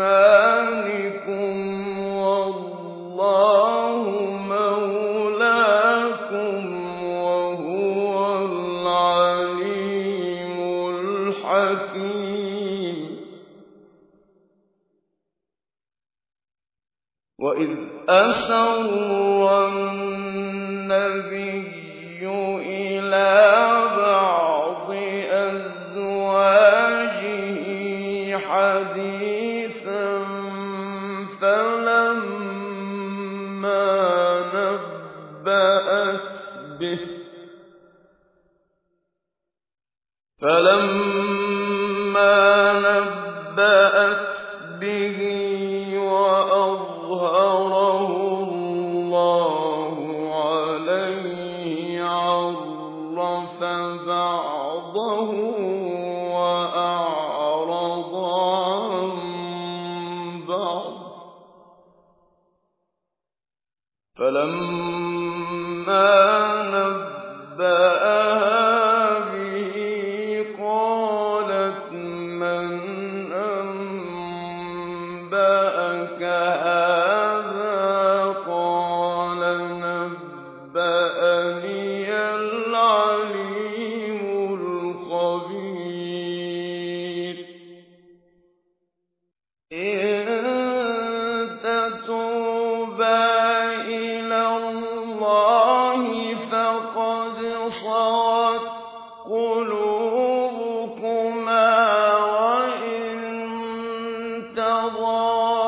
إِيمَانِكُمْ وَاللَّهُ مَوْلَاكُمْ ۖ وَهُوَ الْعَلِيمُ الْحَكِيمُ وَإِذْ أَسَرَّ النَّبِيُّ إِلَىٰ بَعْضِ أَزْوَاجِهِ حَدِيثًا فَلَمَّا نَبَّأَتْ بِهِ وَأَظْهَرَهُ اللَّهُ عَلَيْهِ عَرَّفَ بَعْضَهُ وَأَعْرَضَ عَن بَعْضٍ تَرَىٰ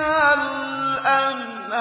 عَلَيْهِمْ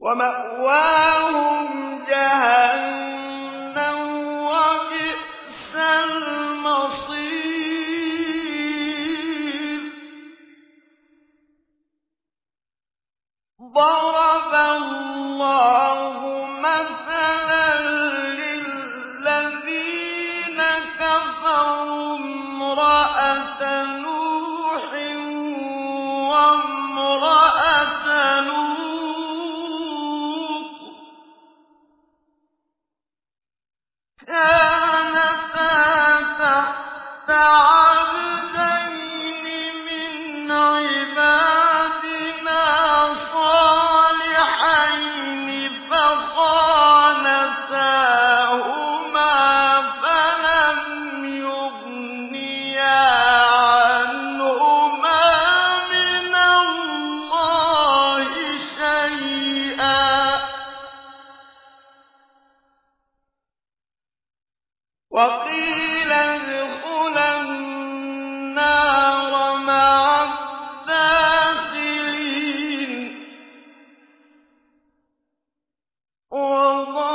وَمَأْوَاهُمْ جَهَنَّمُ ۖ وَبِئْسَ الْمَصِيرُ. وما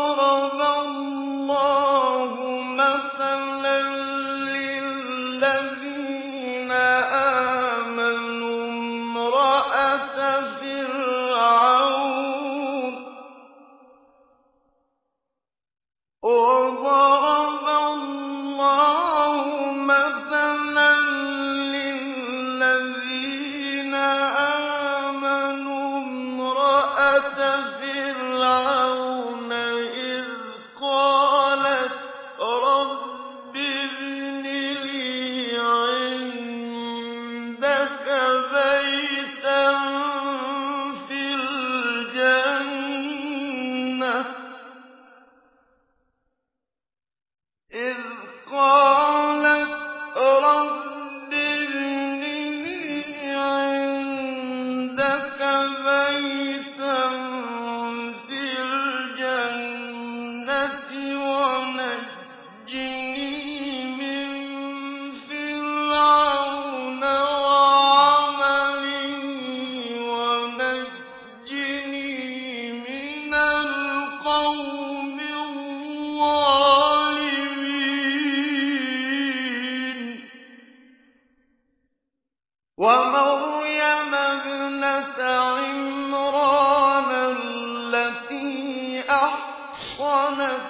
وَمَرْيَمَ ابْنَتَ عِمْرَانَ الَّتِي أَحْصَنَتْ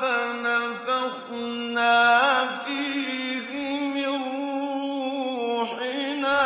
فَنَفَخْنَا فِيهِ مِن رُّوحِنَا.